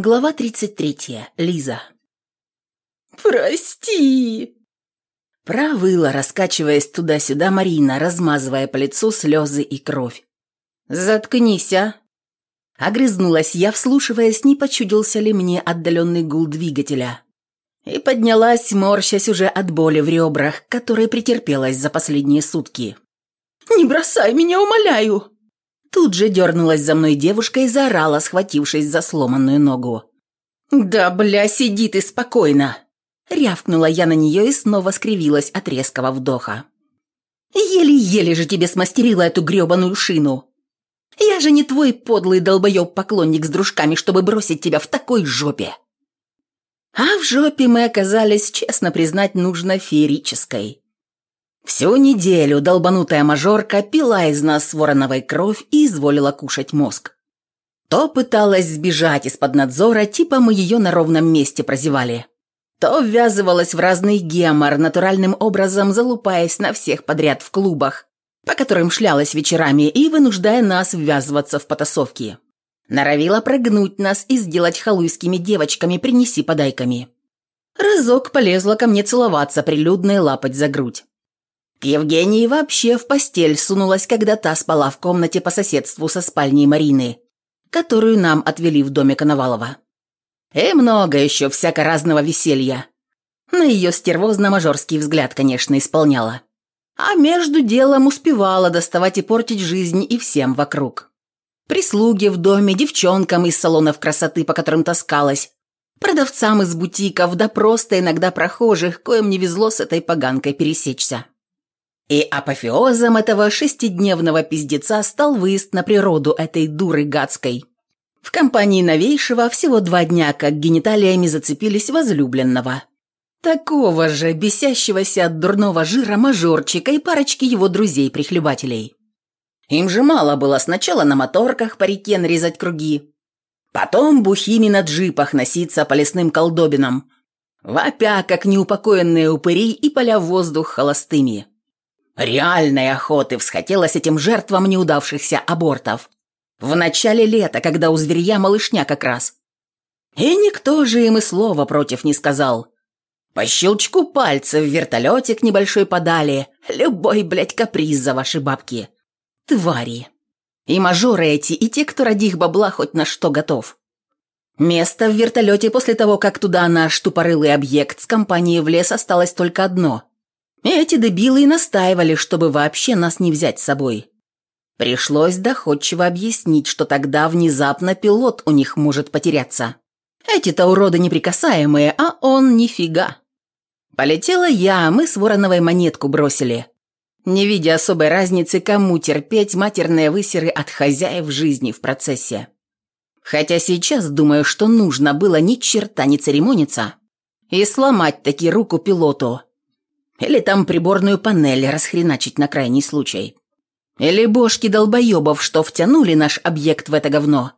Глава 33. Лиза. «Прости!» Провыла, раскачиваясь туда-сюда Марина, размазывая по лицу слезы и кровь. «Заткнись, а!» Огрызнулась я, вслушиваясь, не почудился ли мне отдаленный гул двигателя. И поднялась, морщась уже от боли в ребрах, которая претерпелась за последние сутки. «Не бросай меня, умоляю!» Тут же дернулась за мной девушка и заорала, схватившись за сломанную ногу. «Да, бля, сиди ты спокойно!» Рявкнула я на нее и снова скривилась от резкого вдоха. «Еле-еле же тебе смастерила эту грёбаную шину! Я же не твой подлый долбоёб-поклонник с дружками, чтобы бросить тебя в такой жопе!» А в жопе мы оказались, честно признать, нужно феерической. Всю неделю долбанутая мажорка пила из нас вороновой кровь и изволила кушать мозг. То пыталась сбежать из-под надзора, типа мы ее на ровном месте прозевали. То ввязывалась в разный гемор, натуральным образом залупаясь на всех подряд в клубах, по которым шлялась вечерами и вынуждая нас ввязываться в потасовки. Норовила прогнуть нас и сделать халуйскими девочками «принеси-подайками». Разок полезла ко мне целоваться, прилюдно и лапать за грудь. К Евгении вообще в постель сунулась, когда та спала в комнате по соседству со спальней Марины, которую нам отвели в доме Коновалова. И много еще всяко разного веселья. На ее стервозно-мажорский взгляд, конечно, исполняла. А между делом успевала доставать и портить жизнь и всем вокруг. Прислуги в доме, девчонкам из салонов красоты, по которым таскалась, продавцам из бутиков, да просто иногда прохожих, коим не везло с этой поганкой пересечься. И апофеозом этого шестидневного пиздеца стал выезд на природу этой дуры гадской. В компании новейшего всего два дня, как гениталиями зацепились возлюбленного. Такого же, бесящегося от дурного жира мажорчика и парочки его друзей-прихлебателей. Им же мало было сначала на моторках по реке нарезать круги, потом бухими на джипах носиться по лесным колдобинам, вопя, как неупокоенные упыри и поля воздух холостыми. Реальной охоты всхотелось этим жертвам неудавшихся абортов. В начале лета, когда у зверья малышня как раз. И никто же им и слова против не сказал. По щелчку пальца в вертолетик небольшой подали. Любой, блядь, каприз за ваши бабки. Твари. И мажоры эти, и те, кто ради их бабла хоть на что готов. Место в вертолете после того, как туда наш тупорылый объект с компанией влез, осталось только одно. Эти дебилы и настаивали, чтобы вообще нас не взять с собой. Пришлось доходчиво объяснить, что тогда внезапно пилот у них может потеряться. Эти-то уроды неприкасаемые, а он нифига. Полетела я, мы с Вороновой монетку бросили. Не видя особой разницы, кому терпеть матерные высеры от хозяев жизни в процессе. Хотя сейчас думаю, что нужно было ни черта не церемониться и сломать таки руку пилоту, или там приборную панель расхреначить на крайний случай. Или бошки долбоебов, что втянули наш объект в это говно.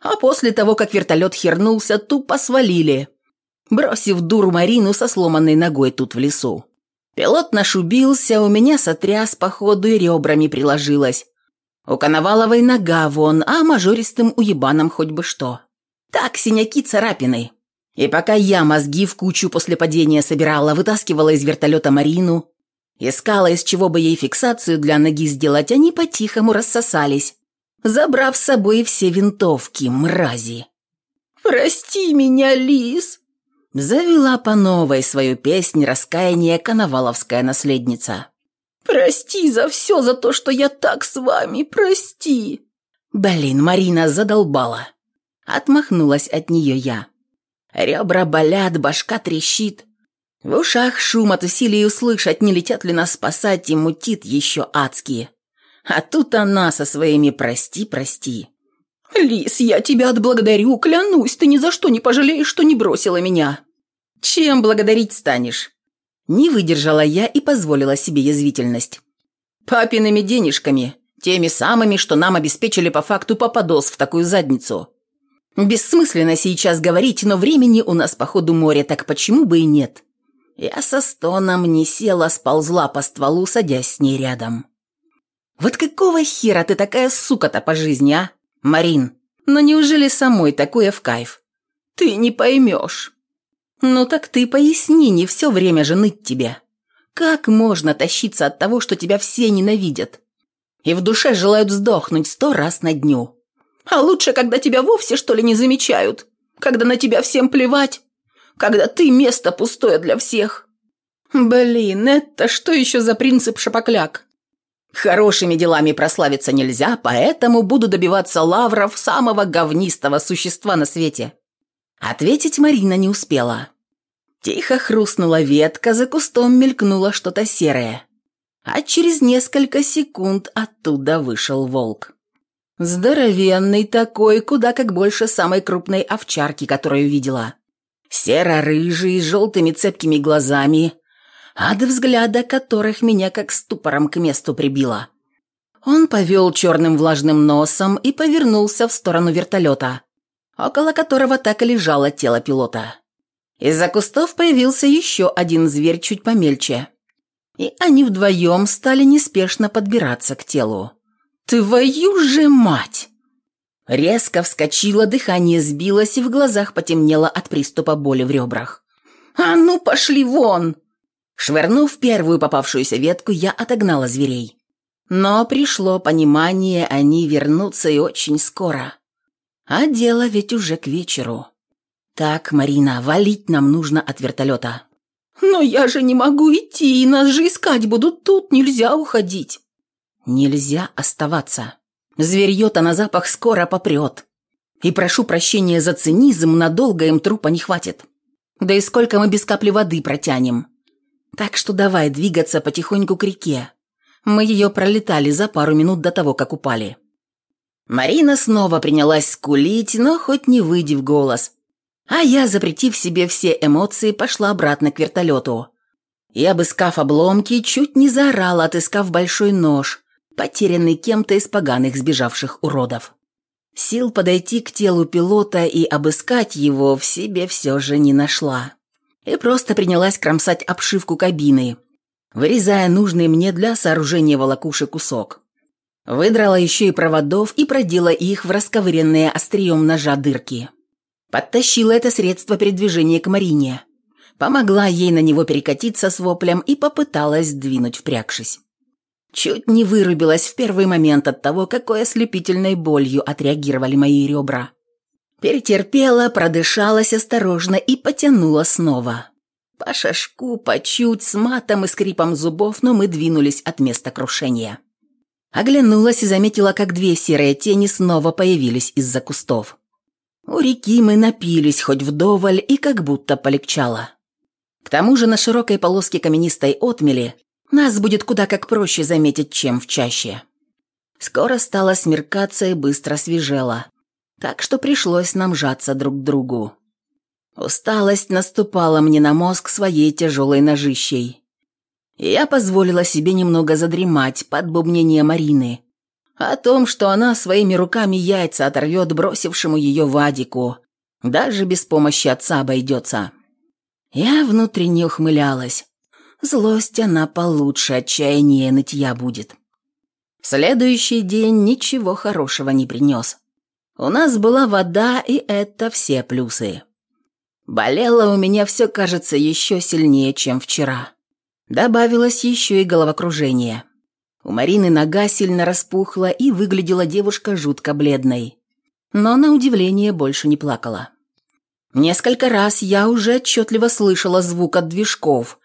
А после того, как вертолет хернулся, тупо свалили, бросив дуру Марину со сломанной ногой тут в лесу. Пилот наш убился, у меня сотряс, походу, и ребрами приложилась. У Коноваловой нога вон, а мажористым уебаном хоть бы что. Так, синяки царапины. И пока я мозги в кучу после падения собирала, вытаскивала из вертолета Марину, искала, из чего бы ей фиксацию для ноги сделать, они по-тихому рассосались, забрав с собой все винтовки, мрази. «Прости меня, Лис!» Завела по новой свою песнь раскаяния коноваловская наследница. «Прости за все, за то, что я так с вами, прости!» Блин, Марина задолбала. Отмахнулась от нее я. Ребра болят, башка трещит. В ушах шум от усилий услышать, не летят ли нас спасать, и мутит еще адские. А тут она со своими «прости, прости». «Лис, я тебя отблагодарю, клянусь, ты ни за что не пожалеешь, что не бросила меня». «Чем благодарить станешь?» Не выдержала я и позволила себе язвительность. «Папиными денежками, теми самыми, что нам обеспечили по факту попадос в такую задницу. Бессмысленно сейчас говорить, но времени у нас по ходу моря, так почему бы и нет? Я со стоном не села, сползла по стволу, садясь с ней рядом. Вот какого хера ты такая сука-то по жизни, а? Марин, но неужели самой такое в кайф? Ты не поймешь. Ну так ты поясни, не все время же ныть тебе. Как можно тащиться от того, что тебя все ненавидят? И в душе желают сдохнуть сто раз на дню. А лучше, когда тебя вовсе, что ли, не замечают. Когда на тебя всем плевать. Когда ты место пустое для всех. Блин, это что еще за принцип шапокляк? Хорошими делами прославиться нельзя, поэтому буду добиваться лавров самого говнистого существа на свете». Ответить Марина не успела. Тихо хрустнула ветка, за кустом мелькнуло что-то серое. А через несколько секунд оттуда вышел волк. Здоровенный такой, куда как больше самой крупной овчарки, которую видела. Серо-рыжий, с желтыми цепкими глазами, от взгляда которых меня как ступором к месту прибило. Он повел черным влажным носом и повернулся в сторону вертолета, около которого так и лежало тело пилота. Из-за кустов появился еще один зверь чуть помельче, и они вдвоем стали неспешно подбираться к телу. «Твою же мать!» Резко вскочила, дыхание сбилось и в глазах потемнело от приступа боли в ребрах. «А ну, пошли вон!» Швырнув первую попавшуюся ветку, я отогнала зверей. Но пришло понимание, они вернутся и очень скоро. А дело ведь уже к вечеру. Так, Марина, валить нам нужно от вертолета. Но я же не могу идти, нас же искать будут тут, нельзя уходить. Нельзя оставаться. Зверье-то на запах скоро попрет. И прошу прощения за цинизм, надолго им трупа не хватит. Да и сколько мы без капли воды протянем. Так что давай двигаться потихоньку к реке. Мы ее пролетали за пару минут до того, как упали. Марина снова принялась скулить, но хоть не выйди в голос. А я, запретив себе все эмоции, пошла обратно к вертолету. И, обыскав обломки, чуть не заорала, отыскав большой нож, потерянный кем-то из поганых сбежавших уродов. Сил подойти к телу пилота и обыскать его в себе все же не нашла и просто принялась кромсать обшивку кабины, вырезая нужный мне для сооружения волокуши кусок. Выдрала еще и проводов и продела их в расковыренные острием ножа дырки. Подтащила это средство передвижения к Марине. Помогла ей на него перекатиться с воплем и попыталась двинуть впрягшись. Чуть не вырубилась в первый момент от того, какой ослепительной болью отреагировали мои ребра. Перетерпела, продышалась осторожно и потянула снова. По шашку, по чуть, с матом и скрипом зубов, но мы двинулись от места крушения. Оглянулась и заметила, как две серые тени снова появились из-за кустов. У реки мы напились хоть вдоволь и как будто полегчало. К тому же на широкой полоске каменистой отмели нас будет куда как проще заметить, чем в чаще. Скоро стало смеркаться и быстро свежело так что пришлось нам жаться друг к другу. Усталость наступала мне на мозг своей тяжелой ножищей. Я позволила себе немного задремать под бубнение Марины о том, что она своими руками яйца оторвет бросившему ее Вадику, даже без помощи отца обойдется. Я внутренне ухмылялась. Злость она получше отчаяния нытья будет. Следующий день ничего хорошего не принес. У нас была вода, и это все плюсы. Болело у меня все, кажется, еще сильнее, чем вчера. Добавилось еще и головокружение. У Марины нога сильно распухла, и выглядела девушка жутко бледной. Но, на удивление, больше не плакала. Несколько раз я уже отчетливо слышала звук от движков,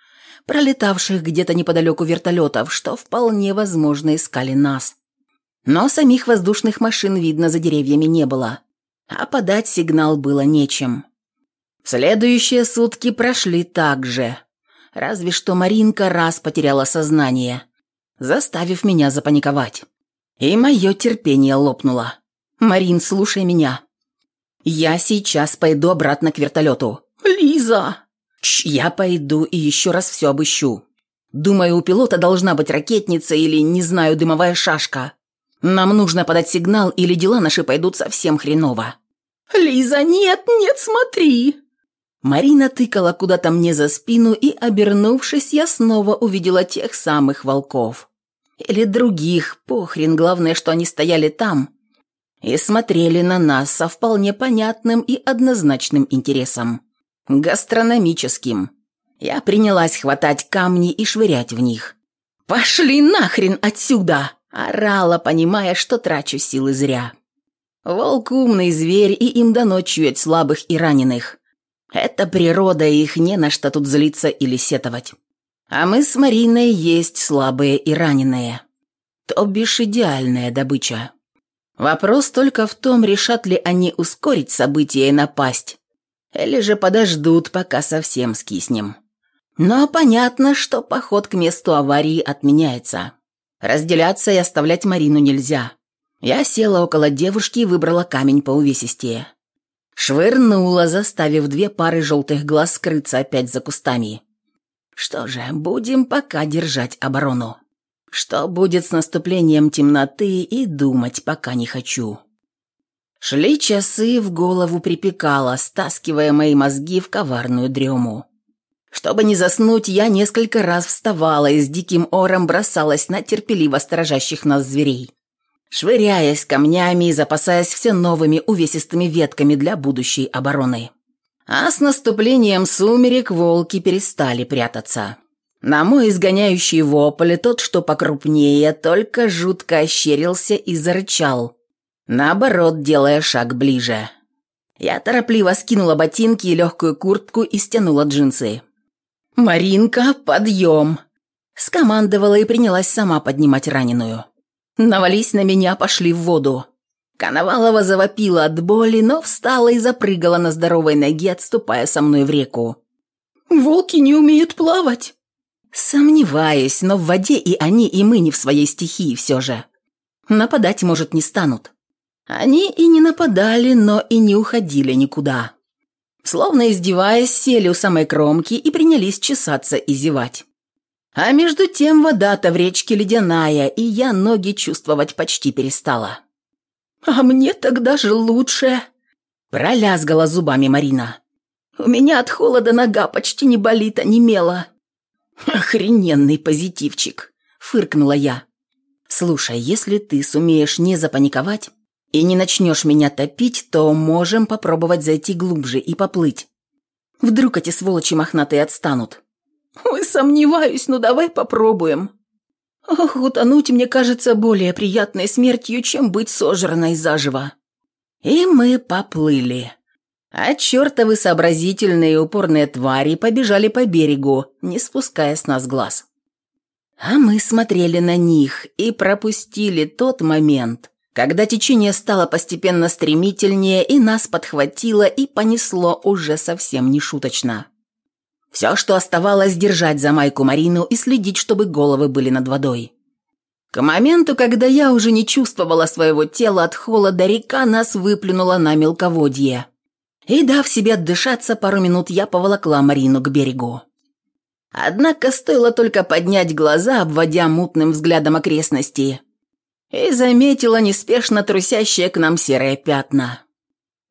пролетавших где-то неподалеку вертолетов, что вполне возможно искали нас. Но самих воздушных машин видно за деревьями не было, а подать сигнал было нечем. Следующие сутки прошли так же, разве что Маринка раз потеряла сознание, заставив меня запаниковать. И мое терпение лопнуло. «Марин, слушай меня. Я сейчас пойду обратно к вертолету». «Лиза!» «Я пойду и еще раз все обыщу. Думаю, у пилота должна быть ракетница или, не знаю, дымовая шашка. Нам нужно подать сигнал, или дела наши пойдут совсем хреново». «Лиза, нет, нет, смотри!» Марина тыкала куда-то мне за спину, и, обернувшись, я снова увидела тех самых волков. Или других, похрен, главное, что они стояли там. и смотрели на нас со вполне понятным и однозначным интересом. Гастрономическим. Я принялась хватать камни и швырять в них. «Пошли нахрен отсюда!» – орала, понимая, что трачу силы зря. Волк – умный зверь, и им дано чуять слабых и раненых. Это природа, и их не на что тут злиться или сетовать. А мы с Мариной есть слабые и раненые. То бишь идеальная добыча. Вопрос только в том, решат ли они ускорить события и напасть, или же подождут, пока совсем скиснем. Но понятно, что поход к месту аварии отменяется. Разделяться и оставлять Марину нельзя. Я села около девушки и выбрала камень по увесистее. Швырнула, заставив две пары желтых глаз скрыться опять за кустами. Что же, будем пока держать оборону. Что будет с наступлением темноты и думать пока не хочу. Шли часы, в голову припекало, стаскивая мои мозги в коварную дрему. Чтобы не заснуть, я несколько раз вставала и с диким ором бросалась на терпеливо сторожащих нас зверей, швыряясь камнями и запасаясь все новыми увесистыми ветками для будущей обороны. А с наступлением сумерек волки перестали прятаться. На мой изгоняющий вопль тот, что покрупнее, только жутко ощерился и зарычал, наоборот, делая шаг ближе. Я торопливо скинула ботинки и легкую куртку и стянула джинсы. «Маринка, подъем!» Скомандовала и принялась сама поднимать раненую. «Навались на меня, пошли в воду». Коновалова завопила от боли, но встала и запрыгала на здоровой ноге, отступая со мной в реку. «Волки не умеют плавать!» Сомневаюсь, но в воде и они, и мы не в своей стихии все же. Нападать, может, не станут. Они и не нападали, но и не уходили никуда. Словно издеваясь, сели у самой кромки и принялись чесаться и зевать. А между тем вода-то в речке ледяная, и я ноги чувствовать почти перестала. «А мне тогда же лучше!» Пролязгала зубами Марина. «У меня от холода нога почти не болит, а немела. «Охрененный позитивчик!» – фыркнула я. «Слушай, если ты сумеешь не запаниковать и не начнешь меня топить, то можем попробовать зайти глубже и поплыть. Вдруг эти сволочи мохнатые отстанут». «Ой, сомневаюсь, но давай попробуем». «Ох, утонуть, мне кажется, более приятной смертью, чем быть сожранной заживо». И мы поплыли. А чертовы сообразительные и упорные твари побежали по берегу, не спуская с нас глаз. А мы смотрели на них и пропустили тот момент, когда течение стало постепенно стремительнее и нас подхватило и понесло уже совсем не шуточно. Все, что оставалось, держать за майку Марину и следить, чтобы головы были над водой. К моменту, когда я уже не чувствовала своего тела от холода, река нас выплюнула на мелководье – и, дав себе отдышаться пару минут, я поволокла Марину к берегу. Однако стоило только поднять глаза, обводя мутным взглядом окрестности, и заметила неспешно трусящие к нам серые пятна.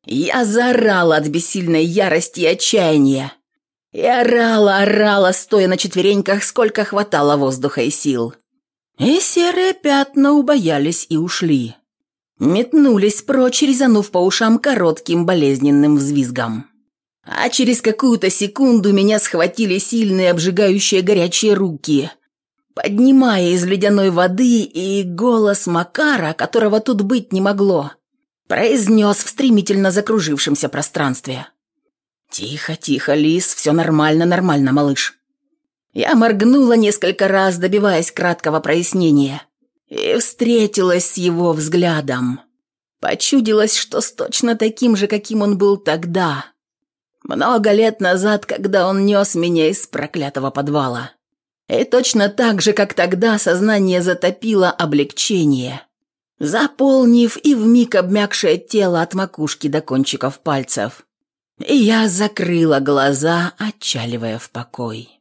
Я заорала от бессильной ярости и отчаяния. И орала, орала, стоя на четвереньках, сколько хватало воздуха и сил. И серые пятна убоялись и ушли метнулись прочь, резанув по ушам коротким болезненным взвизгом. А через какую-то секунду меня схватили сильные обжигающие горячие руки, поднимая из ледяной воды, и голос Макара, которого тут быть не могло, произнес в стремительно закружившемся пространстве. «Тихо, тихо, Лис, все нормально, нормально, малыш». Я моргнула несколько раз, добиваясь краткого прояснения – и встретилась с его взглядом. Почудилось, что с точно таким же, каким он был тогда. Много лет назад, когда он нес меня из проклятого подвала. И точно так же, как тогда, сознание затопило облегчение, заполнив и вмиг обмякшее тело от макушки до кончиков пальцев. И я закрыла глаза, отчаливая в покой.